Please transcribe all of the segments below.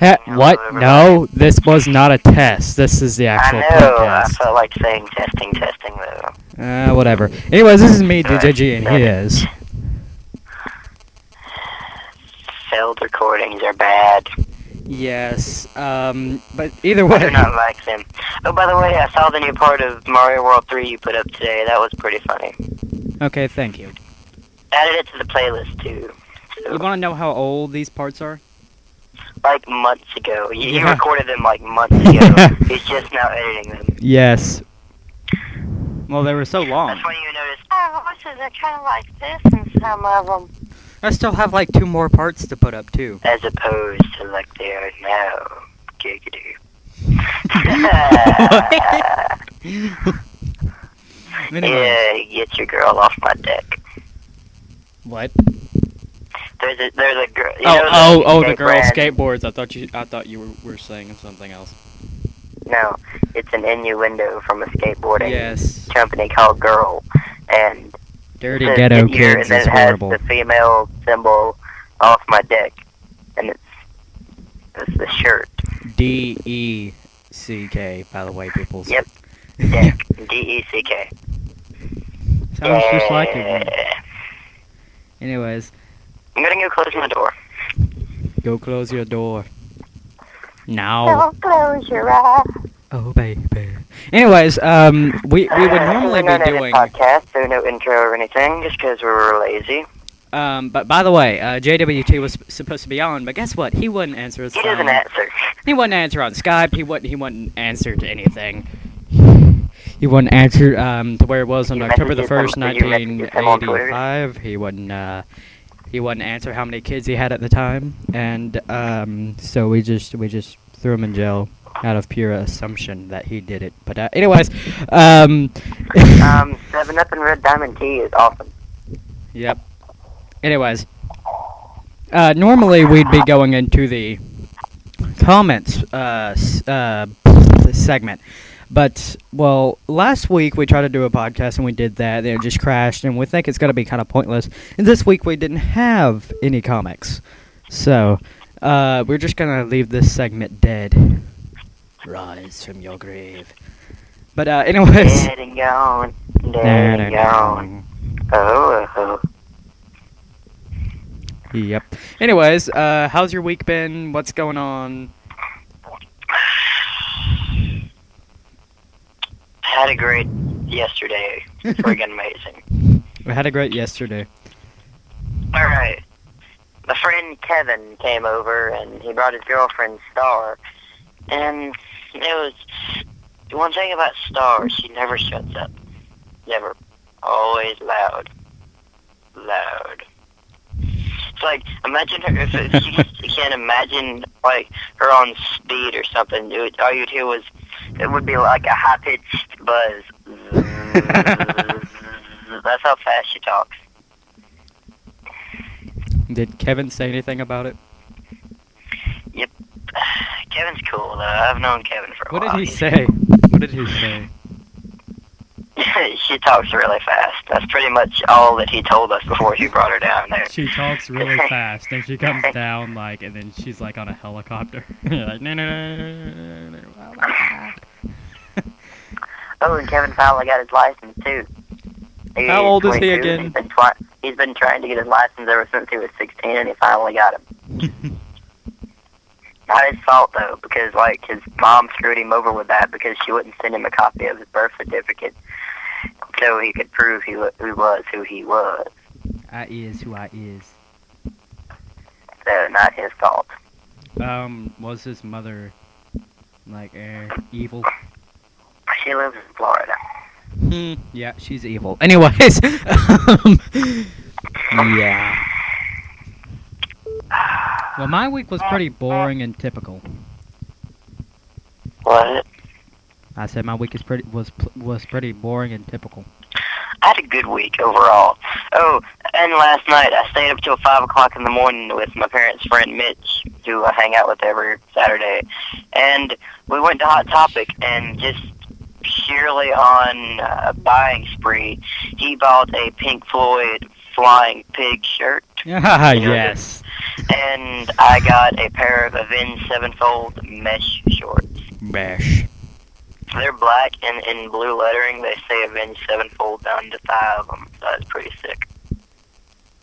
Ha- what? everybody. No, this was not a test. This is the actual I know. I felt like saying testing, testing though. Uh, whatever. Anyways, this is me, DJG, and he is. Failed recordings are bad. Yes. Um. But either I do way. not like them. Oh, by the way, I saw the new part of Mario World 3 you put up today. That was pretty funny. Okay. Thank you. Added it to the playlist too. So, You want to know how old these parts are? Like months ago. You, you recorded them like months ago. He's just now editing them. Yes. Well, they were so long. That's when you notice, oh, voices are kind of like this in some of them. I still have like two more parts to put up too. As opposed to like they are now. Giggity. anyway. Yeah, get your girl off my deck. What? There's a there's a girl. You oh, know oh, oh, the girl brand? skateboards. I thought you, I thought you were, were saying something else. No, it's an innuendo from a skateboarding Yes. company called Girl, and Dirty says, ghetto kids and then is it has horrible. the female symbol off my deck, and it's it's the shirt. D E C K. By the way, people. Yep. Deck. D E C K. Sounds just like it. Anyways, I'm gonna go close my door. go close your door. Now. Don't close your eyes. Oh baby. Anyways, um, we we would normally be not a doing. podcast, so no intro or anything, just because we were lazy. Um, but by the way, uh, JWT was supposed to be on, but guess what? He wouldn't answer his He phone. doesn't answer. He wouldn't answer on Skype. He wouldn't. He wouldn't answer to anything. He wouldn't answer um, to where it was on You October the first, did you message nineteen him on Twitter? eighty-five. He wouldn't. Uh, he wouldn't answer how many kids he had at the time, and um, so we just we just threw him in jail out of pure assumption that he did it. But uh, anyways, um, Um, Seven Up and Red Diamond Tea is awesome. Yep. Anyways, uh, normally we'd be going into the comments uh, uh, segment, but well, last week we tried to do a podcast and we did that. Then it just crashed, and we think it's gonna be kind of pointless. And this week we didn't have any comics, so uh, we're just gonna leave this segment dead. Rise from your grave. But uh, anyways. Dead and gone. Dead and gone. Oh, oh. Yep. Anyways, uh, how's your week been? What's going on? Had a great yesterday. Friggin' amazing. We had a great yesterday. Alright. My friend Kevin came over and he brought his girlfriend Star. And it was one thing about Star, she never shuts up. Never. Always loud. Loud. It's like imagine her if, if you, you can't imagine like her on speed or something. It all you'd hear was it would be like a high pitched buzz. That's how fast she talks. Did Kevin say anything about it? Yep. Kevin's cool though. I've known Kevin for a What did he say? What did he say? she talks really fast. That's pretty much all that he told us before he brought her down there. She talks really fast, and she comes down like, and then she's like on a helicopter. like, no, no, no, no, no, no, no. Oh, and Kevin finally got his license too. He's How old is he again? He's been, twi- he's been trying to get his license ever since he was 16, and he finally got him. Not his fault though, because like his mom screwed him over with that because she wouldn't send him a copy of his birth certificate, so he could prove he, wa- he was who he was. I is who I is. So not his fault. Um, was his mother like uh, evil? She lives in Florida. Hmm. Yeah, she's evil. Anyways, um, yeah. Well, my week was pretty boring and typical. What? I said my week is pretty was was pretty boring and typical. I had a good week overall. Oh, and last night I stayed up till five o'clock in the morning with my parents' friend Mitch, who I hang out with every Saturday, and we went to Hot Topic and just purely on a buying spree, he bought a Pink Floyd Flying Pig shirt. Ah, yes. and I got a pair of Avenged Sevenfold mesh shorts. Mesh. They're black and in blue lettering. They say Avenged Sevenfold down to five of them. So that's pretty sick.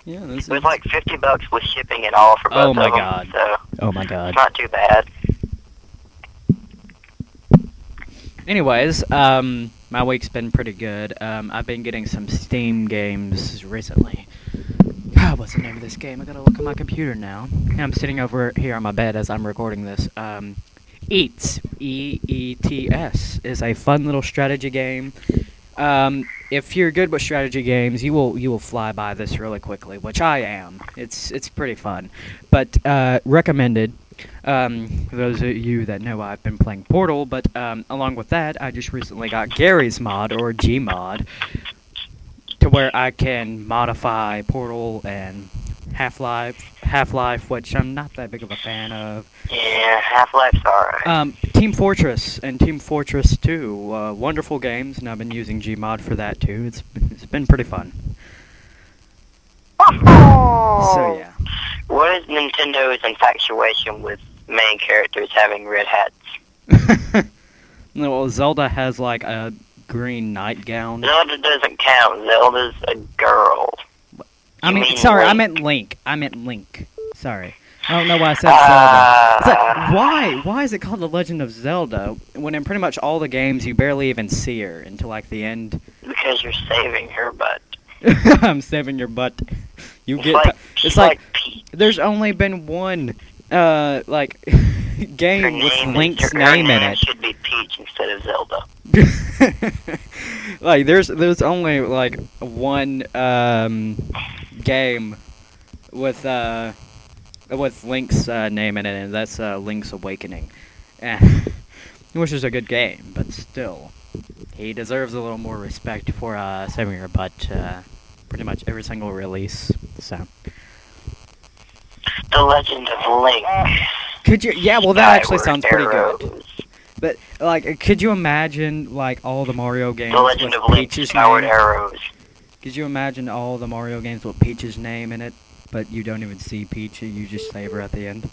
Yeah, It was like 50 bucks with shipping and all for both Oh my of them. God. So Oh my it's god. not too bad. Anyways, um, my week's been pretty good. Um, I've been getting some Steam games recently. What's the name of this game? I gotta look at my computer now. I'm sitting over here on my bed as I'm recording this. Um, Eets, E E T S, is a fun little strategy game. Um, if you're good with strategy games, you will you will fly by this really quickly, which I am. It's it's pretty fun, but uh, recommended. Um, for those of you that know, I've been playing Portal, but um, along with that, I just recently got Garry's mod or Gmod, to where I can modify Portal and Half Life, Half Life, which I'm not that big of a fan of. Yeah, Half Life's alright. Um, Team Fortress and Team Fortress 2, uh, wonderful games, and I've been using Gmod for that too. It's it's been pretty fun. So yeah. What is Nintendo's infatuation with main characters having red hats? no, well, Zelda has like a green nightgown. Zelda doesn't count. Zelda's a girl. I mean, mean sorry, I meant Link. I meant Link. Sorry. I don't know why I said Zelda. Uh, like, why? Why is it called The Legend of Zelda when in pretty much all the games you barely even see her until like the end? Because you're saving her butt. I'm saving your butt. You It's get. like, it's like Peach. there's only been one uh like game with name Link's her name in name it. should be Peach instead of Zelda. like there's there's only like one um game with uh with Link's uh, name in it, and that's uh, Link's Awakening, which is a good game, but still, he deserves a little more respect for uh, saving your butt. Uh, pretty much every single release. So The Legend of Link. could you? Yeah, well that actually sounds pretty good. But like, could you imagine like all the Mario games The Legend with of Link. Peach's Skyward name? Arrows. Could you imagine all the Mario games with Peach's name in it, but you don't even see Peach, you just save her at the end?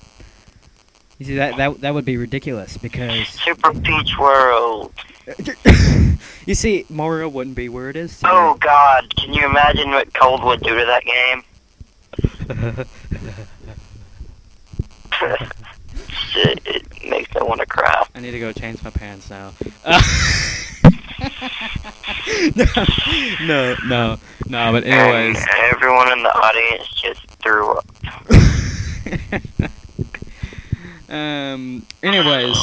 You see that that that would be ridiculous because Super Peach World. you see Mario wouldn't be where it is. Oh God! Can you imagine what Cold would do to that game? Shit, it makes me want to cry. I need to go change my pants now. Uh, no, no, no. But anyways, And everyone in the audience just threw up. um. Anyways,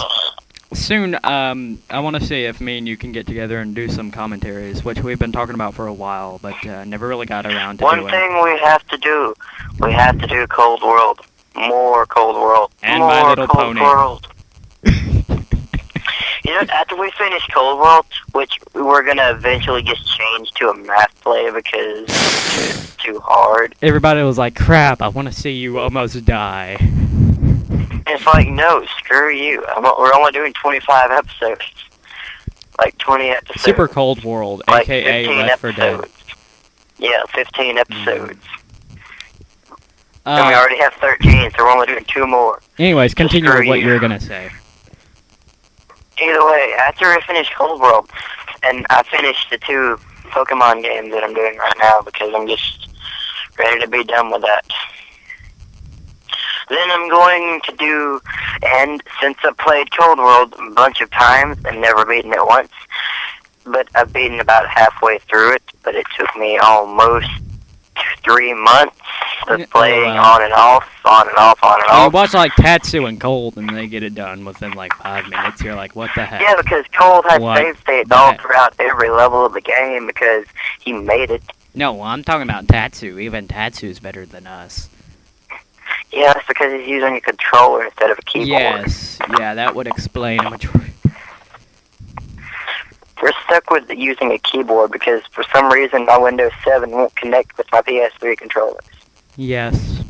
soon. Um. I want to see if me and you can get together and do some commentaries, which we've been talking about for a while, but uh, never really got around to One doing. thing we have to do, we have to do Cold World. More Cold World. And More My Little Cold Pony. World. You know, after we finish Cold World, which we're gonna eventually just change to a math play because it's too hard. Everybody was like, "Crap! I want to see you almost die." It's like, no, screw you. I'm, we're only doing 25 episodes. Like 20 episodes. Super Cold World, like aka 15 Left 4 Dead. episodes. Yeah, 15 episodes. Uh, and we already have 13, so we're only doing two more. anyways, continue with what you. were gonna say. Either way, after I finish Cold World, and I finish the two Pokemon games that I'm doing right now because I'm just ready to be done with that. Then I'm going to do, and since I played Cold World a bunch of times and never beaten it once, but I've beaten about halfway through it, but it took me almost three months of oh, playing wow. on and off, on and off, on and off. You watch like Tatsu and Cold, and they get it done within like five minutes. You're like, "What the heck?" Yeah, because Cold has What save states all throughout every level of the game because he made it. No, I'm talking about Tatsu. Even Tatsu's better than us. Yeah, that's because he's using a controller instead of a keyboard. Yes, yeah, that would explain a majority. We're stuck with using a keyboard because for some reason my Windows 7 won't connect with my PS3 controllers. Yes.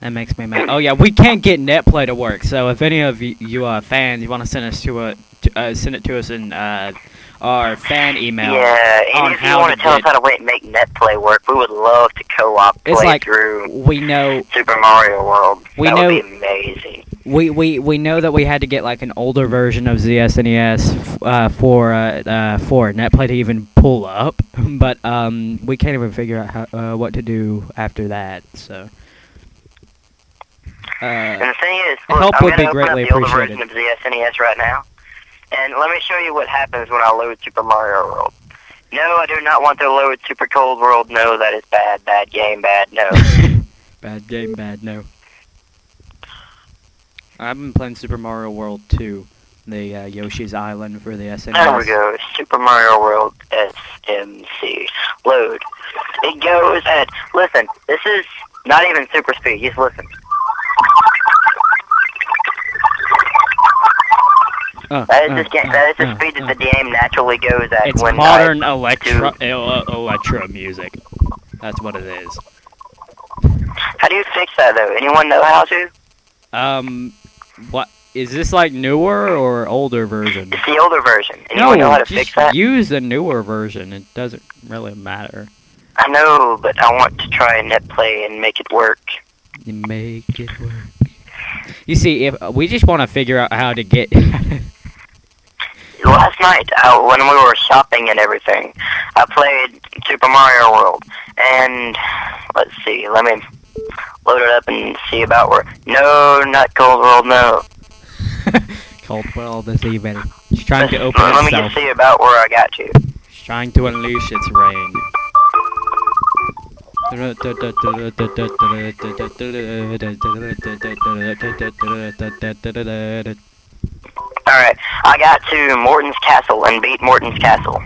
That makes me mad. Oh yeah, we can't get NetPlay to work. So if any of you, you uh, fans, you want to send us to a to, uh, send it to us in uh, our fan email. Yeah, and if you want to to tell us how to wait, make net play work, we would love to co-op It's play like- through We know Super Mario World. We that know- would be amazing. we, we we know that we had to get like an older version of ZSNES f- uh, for uh, uh, for NetPlay to even pull up, but um, we can't even figure out how, uh, what to do after that. So. And Uh, the thing is, help I'm would be gonna open greatly up the older appreciated. version of the SNES right now, and let me show you what happens when I load Super Mario World. No, I do not want to load Super Cold World. No, that is bad, bad game, bad. No. bad game, bad no. I've been playing Super Mario World 2, the uh, Yoshi's Island for the SNES. There we go. Super Mario World SMC. Load. It goes at. Listen, this is not even super speed. Just listen. Uh, That is uh, the ga- uh, that is the uh, speed uh. that the game naturally goes at It's when modern I, electro el- electro music. That's what it is. How do you fix that though? Anyone know how to? Um, what is this like newer or older version? It's the older version. Anyone know how to just fix that? use the newer version. It doesn't really matter. I know, but I want to try net play and make it work. You make it work. You see, if we just want to figure out how to get. Last night, uh, when we were shopping and everything, I played Super Mario World, and let's see, let me load it up and see about where. No, not Cold World, no. Coldwell this evening. It's trying to open let me itself. just see about where I got to. It's trying to unleash its reign. Alright, I got to Morton's Castle and beat Morton's Castle.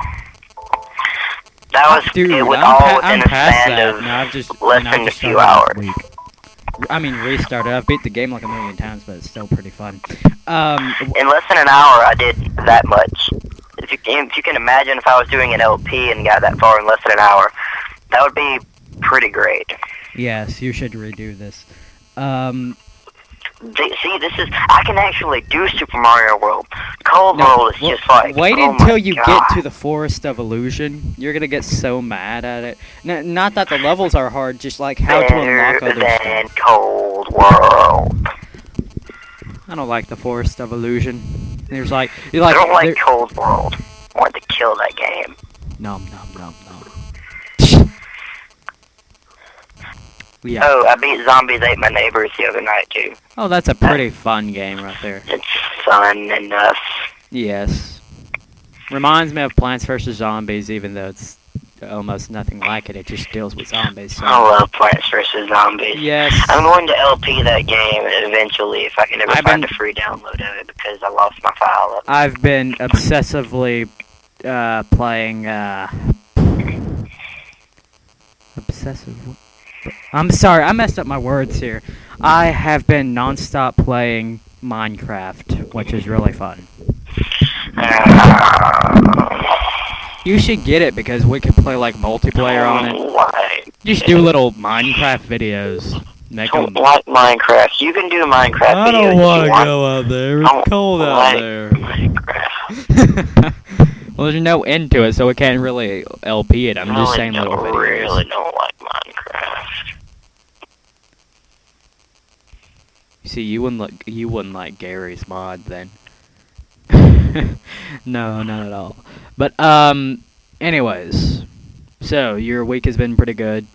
That was Dude, it was I'm, all pa- within I'm a span that. of No, I've just less than a few hours. I mean, restarted. I've beat the game like a million times, but it's still pretty fun. Um, In less than an hour, I did that much. If you can, if you can imagine if I was doing an LP and got that far in less than an hour, that would be pretty great. yes, you should redo this. Um, See, this is I can actually do Super Mario World. Cold no, World is w- just like wait oh until you God. get to the Forest of Illusion. You're gonna get so mad at it. N- not that the levels are hard, just like how to unlock other than stuff. Cold World. I don't like the Forest of Illusion. There's like you I like don't like Cold World. I want to kill that game. nom nom nom nom. Yeah. Oh, I beat Zombies Ate My Neighbors the other night too. Oh, that's a pretty fun game right there. It's fun enough. Yes. Reminds me of Plants vs. Zombies, even though it's almost nothing like it. It just deals with zombies. So. I love Plants vs Zombies. Yes. I'm going to LP that game eventually if I can ever I've find been- a free download of it because I lost my file it. I've been obsessively uh, playing. Uh, obsessive. I'm sorry, I messed up my words here. I have been nonstop playing Minecraft, which is really fun. You should get it because we can play like multiplayer on it. Why? Just do little Minecraft videos. Make don't them. like Minecraft. You can do Minecraft I videos don't if you want to want. go out there. I don't It's cold out like there. Minecraft. well, there's no end to it, so we can't really LP it. I'm I just saying little don't, videos. really don't like Minecraft. See, you wouldn't like you wouldn't like Garry's mod then. no, not at all. But um, anyways, so your week has been pretty good.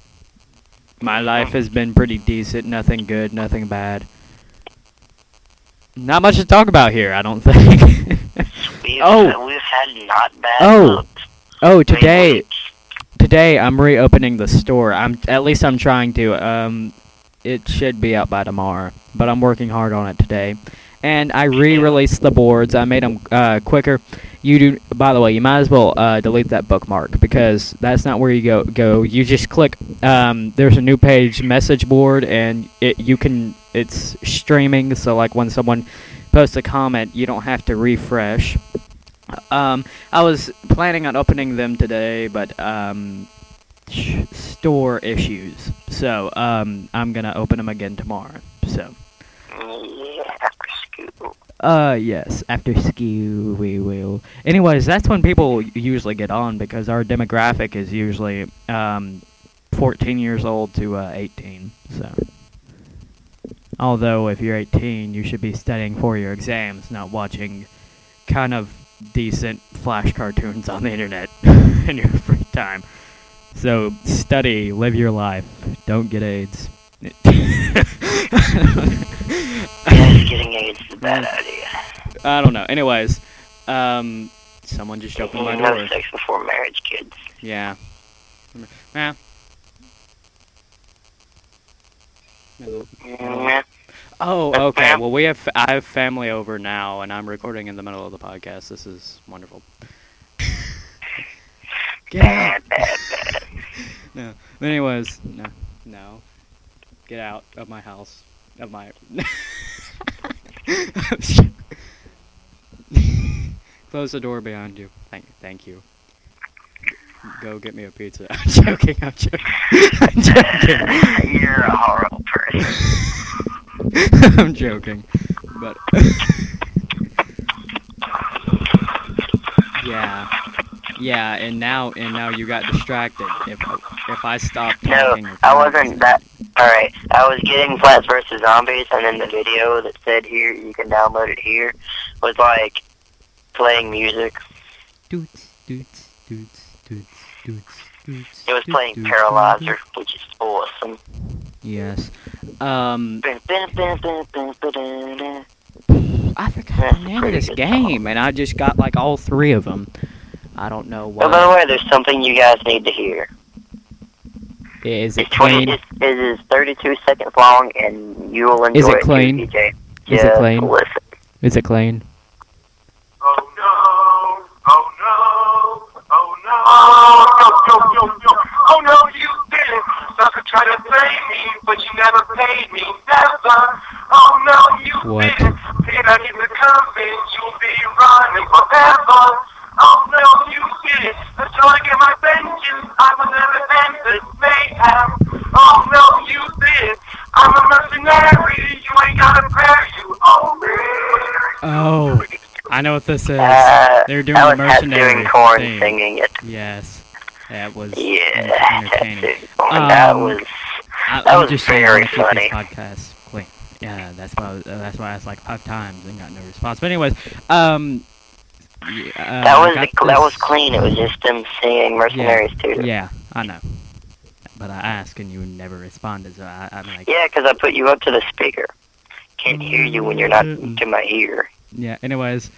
My life has been pretty decent. Nothing good, nothing bad. Not much to talk about here, I don't think. Oh. we've had not bad Oh, oh, today. Today I'm reopening the store. I'm at least I'm trying to. Um, it should be out by tomorrow, but I'm working hard on it today. And I re-released the boards. I made them uh, quicker. You do. By the way, you might as well uh, delete that bookmark because that's not where you go. Go. You just click. Um, there's a new page, message board, and it you can. It's streaming, so like when someone posts a comment, you don't have to refresh. Um, I was planning on opening them today, but um, sh- store issues. So um, I'm gonna open them again tomorrow. So Yeah, after school. Uh, yes. After ski, we will. Anyways, that's when people usually get on because our demographic is usually um, 14 years old to uh, 18. So, although if you're 18, you should be studying for your exams, not watching kind of decent flash cartoons on the internet in your free time. So, study, live your life, don't get AIDS. Getting AIDS is a bad idea. I don't know. Anyways, um, someone just opened my door. sex before marriage, kids. Yeah. Yeah. Mm, Oh, okay. Well, we have I have family over now, and I'm recording in the middle of the podcast. This is wonderful. Get out. No. But anyways, no, no. Get out of my house. Of my. Close the door behind you. Thank, thank you. Go get me a pizza. I'm joking. I'm joking. I'm joking. You're a horrible person. I'm joking, but yeah, yeah, and now and now you got distracted. If if I stopped No, talking, your I wasn't that. Alright, I was getting Plants vs. Zombies, and then the video that said here, you can download it here, was like playing music. Doots, doots, doots, doots, doots, doots. It was playing Paralyzer, which is awesome. Yes. Um. I forgot the name of this game, and I just got like all three of them. I don't know why. Oh, by the way, there's something you guys need to hear. Is it It's 20, clean? it's, it is 32 seconds long, and you will enjoy it. Is it clean? DJ. Is it clean? Listen. Is it clean? Try to play me, but you never paid me, never. Oh no, you What? didn't. Did I get the coming? You'll be running forever. Oh no, you didn't. Until I get my vengeance, I will never end this mayhem. Oh no, you didn't. I'm a mercenary, you ain't got a prayer, you owe me. Oh, I know what this is. Uh, They're doing that the mercenary Tattooing Corn thing. singing it. Yes, that was Yeah, en- entertaining. Corn. that Um, was. I, That I'm was just saying, very I funny. this podcast clean. Yeah, that's why. I was- uh, that's why I asked like five times and got no response. But anyways, um, y- uh, That was the, that was clean. It was just them singing Mercenaries too. Yeah, I know. But I asked and you never responded, so I, I'm like, Yeah, because I put you up to the speaker. Can't hear you when you're not to my ear. yeah. Anyways,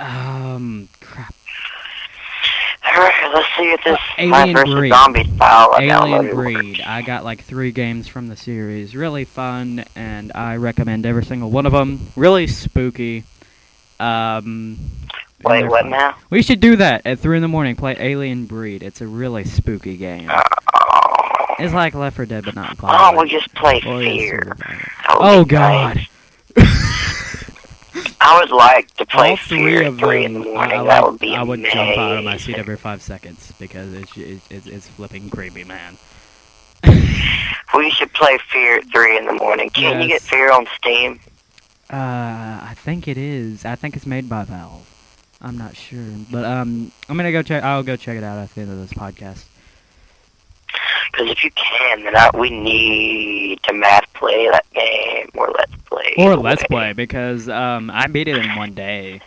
um, crap. Alright, let's see if this Uh, My Alien. Breed. Zombie style I Alien Breed. I got like three games from the series. Really fun, and I recommend every single one of them. Really spooky. Um. Wait, what fun. now? We should do that at three in the morning. Play Alien Breed. It's a really spooky game. Oh, It's like Left 4 Dead, but not don't we just play Or Fear? it violent? Oh be nice. I would like to play All three Fear of at 3 in the them. I, morning. I, that like- would be I would jump out of my seat every five seconds because it's it's, it's, flipping creepy, man. We should play Fear at 3 in the morning. Can you get Fear on Steam? Uh, I think it is. I think it's made by Valve. I'm not sure, but um, I'm gonna go check. I'll go check it out at the end of this podcast. Because if you can, then I, we need to math play that game or let's play. Or Let's way. Play because um, I beat it in one day.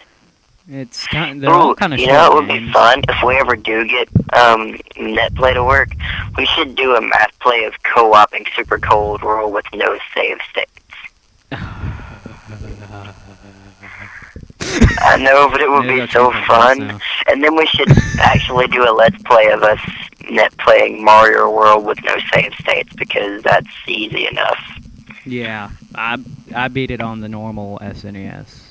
It's kind. They're all Ooh, kind of you know it would games. be fun if we ever do get um NetPlay to work. We should do a math play of co-oping Super Cold World with no save states. I know, but it would be so fun. And then we should actually do a let's play of us net playing Mario World with no save states because that's easy enough. Yeah, I I beat it on the normal SNES,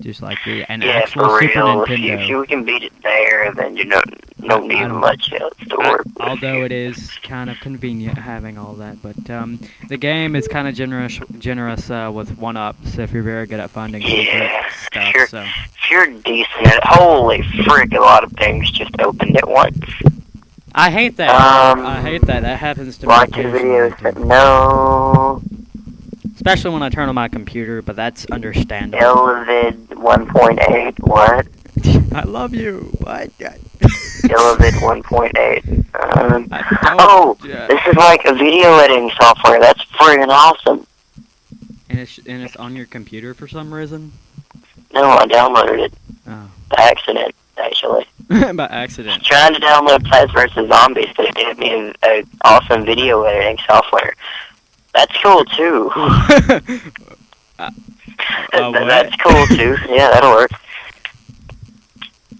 just like the an yeah, actual for Super real. If you, Nintendo. if you can beat it there, then you don't don't need much else to work with. although it is kind of convenient having all that, but um, the game is kind of generous generous uh, with one ups if you're very good at finding Yeah, stuff. sure. So If you're decent holy frick, a lot of things just opened at once. I hate that. Um, I hate that. That happens to me Watch videos, but no. Especially when I turn on my computer. But that's understandable. iLivid 1.8. What? I love you. What? iLivid 1.8. Um, oh, yeah. this is like a video editing software. That's friggin' awesome. And it's and it's on your computer for some reason. No, I downloaded it Oh, by accident, actually. by accident. Trying to download Plants vs. Zombies, but it gave me an a awesome video editing software. That's cool too. Uh, uh. That's cool too. Yeah, that'll work.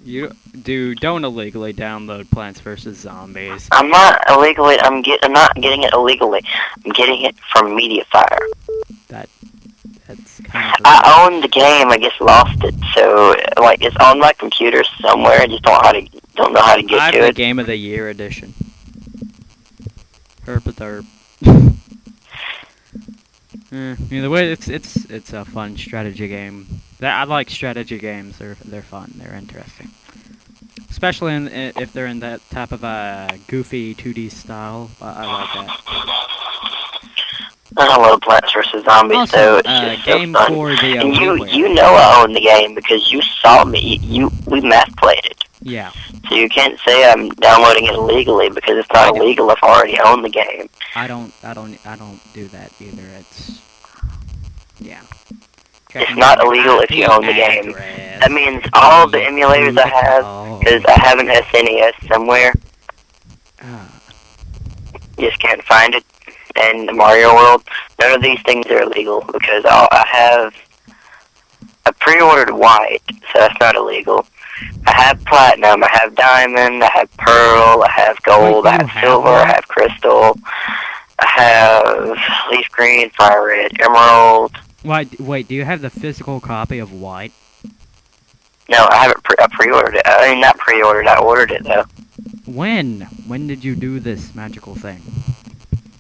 You do don't illegally download Plants vs Zombies. I'm not illegally. I'm get. I'm not getting it illegally. I'm getting it from MediaFire. That's kind of I own the game. I just lost it. So like it's on my computer somewhere. I just don't know how to don't know how to get I have to the it. Game of the Year edition. Herp a derp. Eh, either way, it's it's it's a fun strategy game. That I like strategy games. They're they're fun. They're interesting, especially in, if they're in that type of a goofy 2D style. I, I like that. I love Plants vs Zombies. Also, so it's uh, just so game fun. for the uh, And you you know I own the game because you saw me. You we math played it. Yeah, So you can't say I'm downloading it illegally because it's not illegal if I already own the game. I don't I don't I don't do that either. It's yeah. It's not illegal if you own the game. That means all the emulators I have, Oh. because I have an SNES somewhere, Ah, just can't find it. And the Mario World, none of these things are illegal because I I have I pre-ordered white, so that's not illegal. I have platinum, I have diamond, I have pearl, I have gold, Wait, I have silver, I have crystal, I have leaf green, fire red, emerald. wait, wait. Do you have the physical copy of White? No, I haven't. Pre- I pre-ordered it. I mean, not pre-ordered. I ordered it though When? When did you do this magical thing?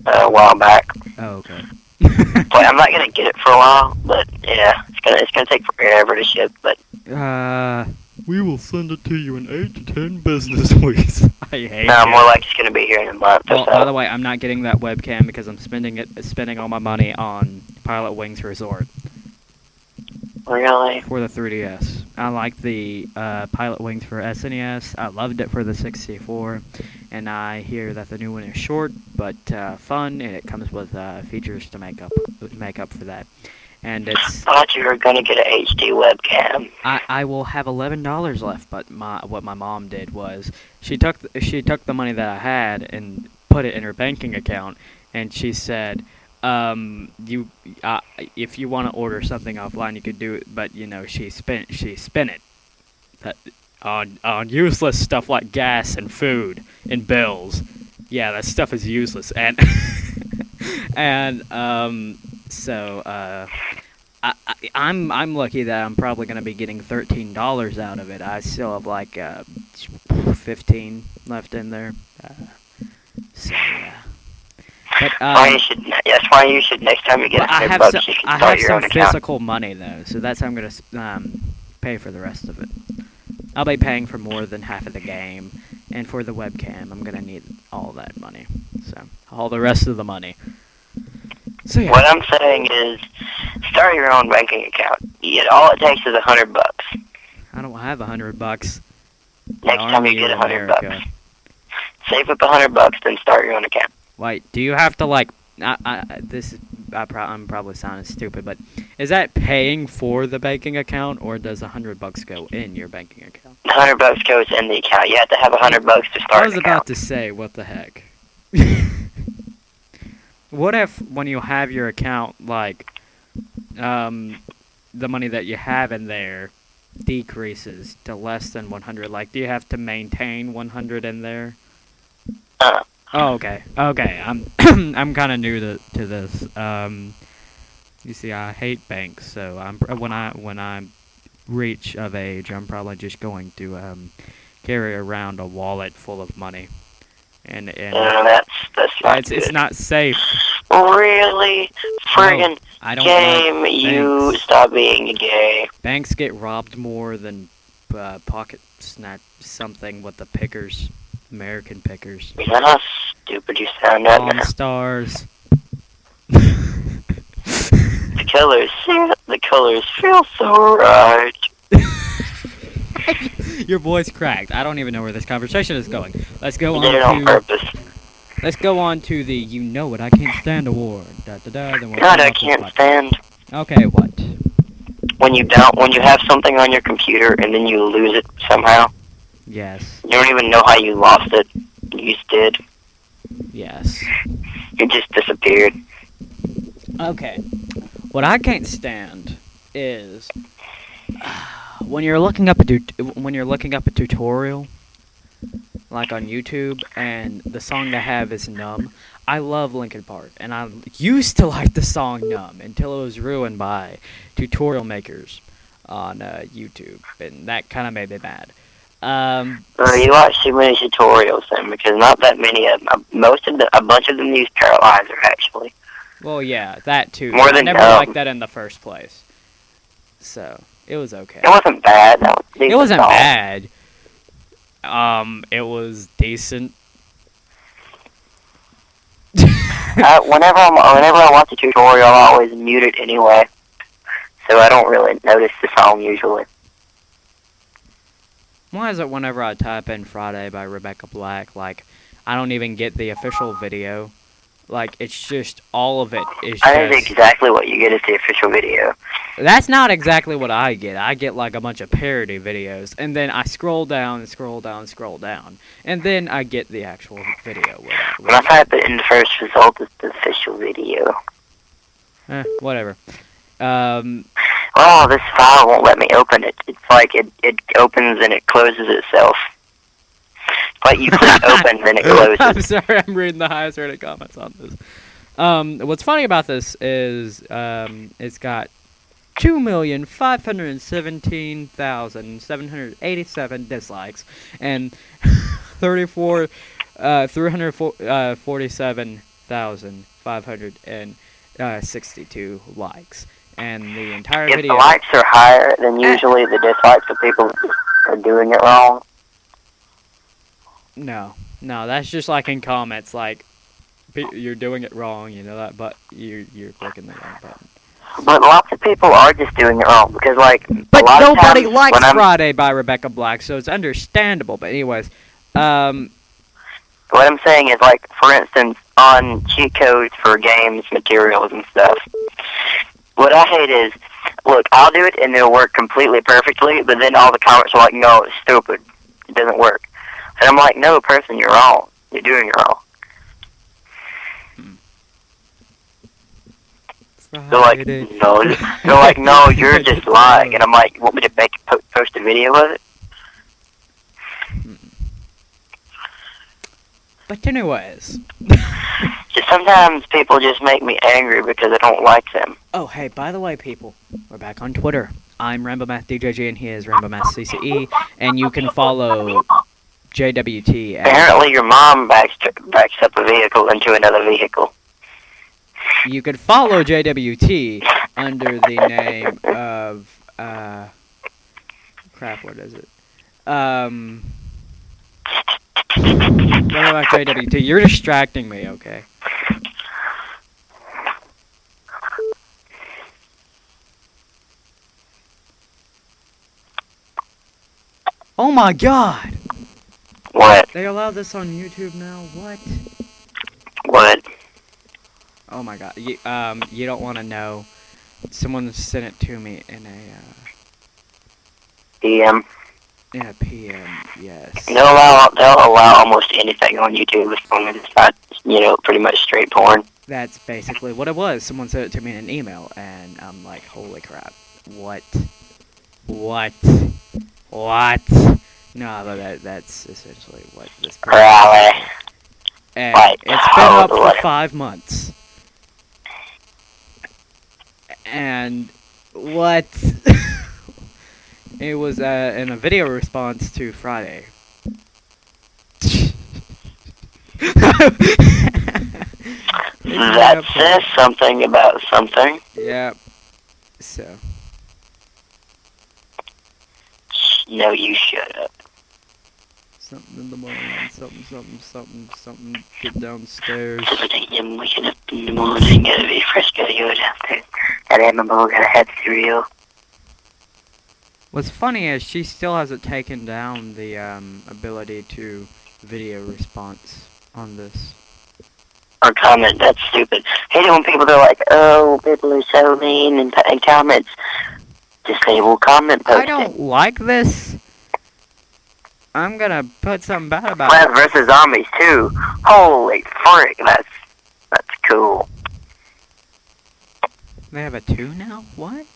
uh, a while back. Oh, okay. But I'm not gonna get it for a while. But yeah, it's gonna it's gonna take forever to ship. But uh, we will send it to you in eight to ten business weeks. I hate no, it. more like it's gonna be here in a month Well, or by the way, I'm not getting that webcam because I'm spending it spending all my money on Pilotwings Resort Really? for the 3DS. I like the uh, Pilotwings for SNES. I loved it for the 64, and I hear that the new one is short but uh, fun, and it comes with uh, features to make up make up for that. And it's I thought you were gonna get an HD webcam. I, I will have eleven dollars left, but my what my mom did was she took th- she took the money that I had and put it in her banking account, and she said, um, you uh, if you want to order something offline, you could do it, but you know she spent she spent it that, on on useless stuff like gas and food and bills. Yeah, that stuff is useless, and and um, so uh. I, I, I'm I'm lucky that I'm probably gonna be getting thirteen dollars out of it. I still have like uh, fifteen left in there. Uh, so yeah. But why um, you should? That's why you should next time you get a I have bucks, some I have some account. physical money though, so that's how I'm gonna um, pay for the rest of it. I'll be paying for more than half of the game, and for the webcam, I'm gonna need all that money. So all the rest of the money. So yeah. What I'm saying is, start your own banking account. All it takes is a hundred bucks. I don't have a hundred bucks. Next time you get a hundred bucks, save up a hundred bucks, then start your own account. Wait, do you have to like? I, I, this is, I pro- I'm probably sounding stupid, but is that paying for the banking account, or does a hundred bucks go in your banking account? A hundred bucks goes in the account. You have to have a hundred bucks to start. I was about account. to say, what the heck? what if when you have your account, like, um, the money that you have in there decreases to less than 100? Like, do you have to maintain 100 in there? Uh. Oh, okay. Okay. I'm I'm kind of new to to this. Um, you see, I hate banks, so I'm when I when I reach of age, I'm probably just going to um, carry around a wallet full of money, and and that's that's not it's it's not safe. really friggin' I don't game. you stop being gay. Banks get robbed more than uh, pocket snatch something with the pickers, American pickers. You know how stupid you sound right Pawn now. stars. The colors, the colors feel so right. Your voice cracked. I don't even know where this conversation is going. Let's go on it on to purpose. let's go on to the you know what I can't stand award. Da, da, da, we'll God, I can't stand Okay, what? when you down when you have something on your computer and then you lose it somehow. Yes, You don't even know how you lost it. You just did. yes. It just disappeared. Okay. What I can't stand is when you're looking up a tut- when you're looking up a tutorial like on YouTube and the song they have is Numb. I love Linkin Park and I used to like the song Numb until it was ruined by tutorial makers on uh, YouTube and that kind of made me mad. Um, Uh, you watch too many tutorials then, because not that many of them. Most of the, a bunch of them use Paralyzer actually. well, yeah, that too. More I than never Numb. liked that in the first place. So, it was okay. It wasn't bad. Was It wasn't bad. Um, it was decent. Uh, whenever I'm, whenever I watch a tutorial, I always mute it anyway, so I don't really notice the song usually. Why is it whenever I type in Friday by Rebecca Black, like, I don't even get the official video? Like, it's just, all of it is I know just... exactly what you get is the official video. That's not exactly what I get. I get, like, a bunch of parody videos, and then I scroll down, and scroll down, and scroll down, and then I get the actual video. With it, When I type it in, the first result is the official video. eh, whatever. Um, Oh, this file won't let me open it. It's like it, it opens and it closes itself. But you click open, then it closes. I'm sorry, I'm reading the highest rated comments on this. Um, what's funny about this is um, it's got two million five hundred seventeen thousand seven hundred eighty-seven dislikes and thirty-four uh, three hundred uh, forty-seven thousand five hundred and uh, sixty-two likes, and the entire If the video. likes are higher, than usually the dislikes of people are doing it wrong. No, no, that's just like in comments, like you're doing it wrong, you know that, but you're you're clicking the wrong button. But lots of people are just doing it wrong because, like, But a lot nobody of likes Friday by Rebecca Black, so it's understandable. But anyways, um, What I'm saying is, like, for instance, on cheat codes for games, materials, and stuff. What I hate is, look, I'll do it and it'll work completely perfectly, but then all the comments are like, "No, it's stupid. It doesn't work." And I'm like, "No, person, you're wrong. You're doing it wrong." They're like, "No," they're like, "No, you're just lying." And I'm like, you "Want me to make po- post a video of it?" But anyways, sometimes people just make me angry because I don't like them. oh hey, by the way, people, we're back on Twitter. I'm Rambo Math DJG, and he is Rambo Math CCE, and you can follow JWT. Apparently, your mom backs backs up a vehicle into another vehicle. you can follow JWT under the name of uh, crap. What is it? Um. What about JWT? You're distracting me, okay? Oh my god! What? They allow this on YouTube now? What? What? Oh my god. You, um, you don't want to know. Someone sent it to me in a, uh, in a PM, yes. They'll allow they'll allow almost anything on YouTube as long as it's not you know pretty much straight porn. That's basically what it was. Someone sent it to me in an email, and I'm like, holy crap. What? What? What? No, but that, that's essentially what this Really? And Like, it's been up for five months. And what? it was uh, in a video response to Friday. That says something about something. Yeah. So. No, you shut up. Something in the morning, something, something, something, something, get downstairs. 7 a.m. waking up in the morning, gotta be fresh, gotta go downstairs. Gotta have my bowl, gotta have cereal. What's funny is she still hasn't taken down the um, ability to video response on this. Or comment, that's stupid. Hate it when people are like, oh, people are so mean and, and comments. Disable comment posting. I don't like this. I'm gonna put something bad about Plants it. vs. Zombies too. Holy frick, that's that's cool. They have a two now? What?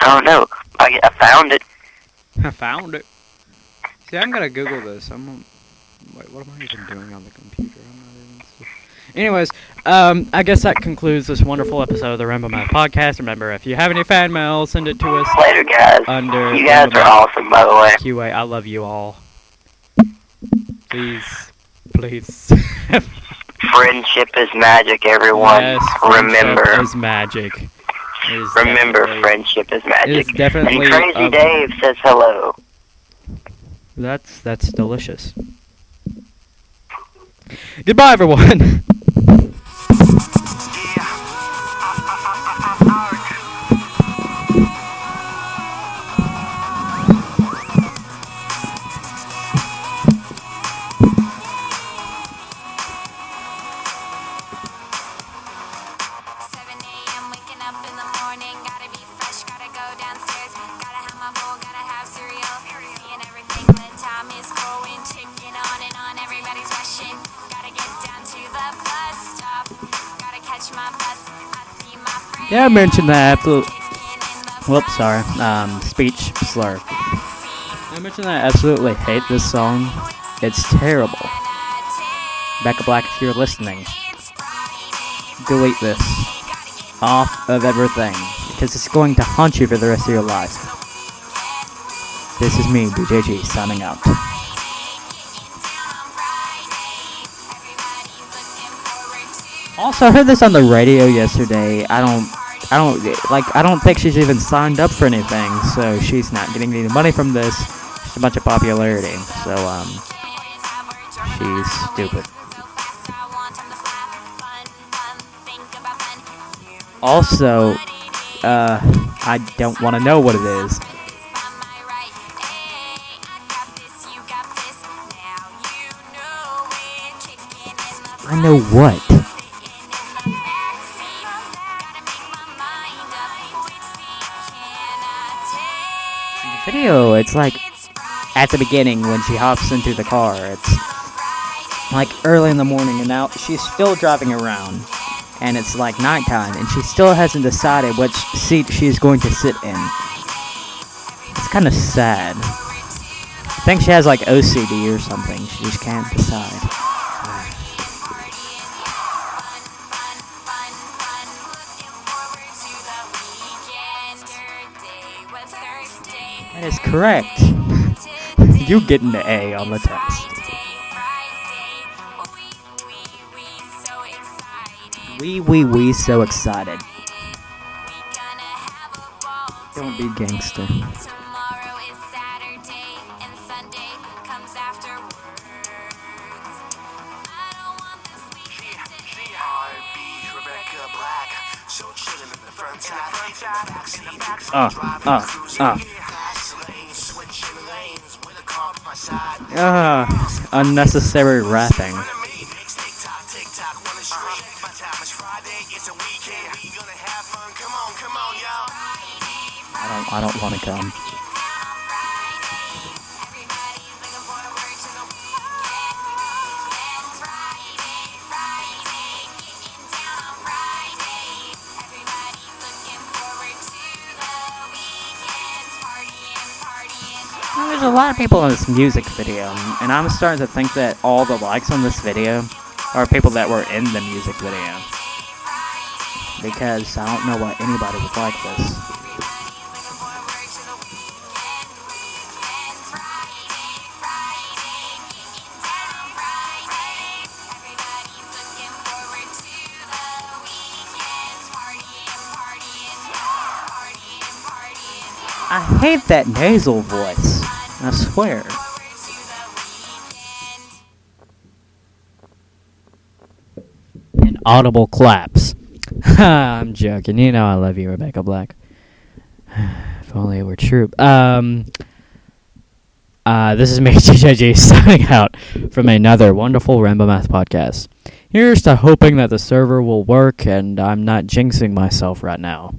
I don't know. I, I found it. I found it. See, I'm gonna Google this. I'm. Wait, what am I even doing on the computer? I'm not Anyways, um, I guess that concludes this wonderful episode of the Rainbow Man podcast. Remember, if you have any fan mail, send it to us Later, guys. under You guys Rainbow are awesome, by the way. QA. I love you all. Please, please. Friendship is magic, everyone. yes, Remember. is magic. Is Remember, friendship is magic. is definitely. and Crazy of- Dave says hello. That's that's delicious. Goodbye, everyone. mentioned that. Absolute. Whoops, sorry. Um, speech slur. I mentioned that I absolutely hate this song. It's terrible. Becca Black, if you're listening, delete this off of everything because it's going to haunt you for the rest of your life. This is me, BJG, signing out. Also, I heard this on the radio yesterday. I don't, I don't like. I don't think she's even signed up for anything, so she's not getting any money from this. Just a bunch of popularity. So, um, she's stupid. Also, uh, I don't want to know what it is. I know what. Video, it's like at the beginning when she hops into the car. It's like early in the morning, and now she's still driving around, and it's like nighttime, and she still hasn't decided which seat she's going to sit in. It's kind of sad. I think she has like OCD or something. She just can't decide. That is correct. You get an A on the test. We, we, we, so excited. Don't be gangster. Tomorrow is Saturday come on, y'all. I don't, I don't want to come. There's a lot of people in this music video, and I'm starting to think that all the likes on this video are people that were in the music video. Because I don't know why anybody would like this. I hate that nasal voice. I swear. An audible claps. I'm joking. You know I love you, Rebecca Black. if only it were true. Um, uh, this is me, GJG, signing out from another wonderful Rainbow Math podcast. Here's to hoping that the server will work and I'm not jinxing myself right now.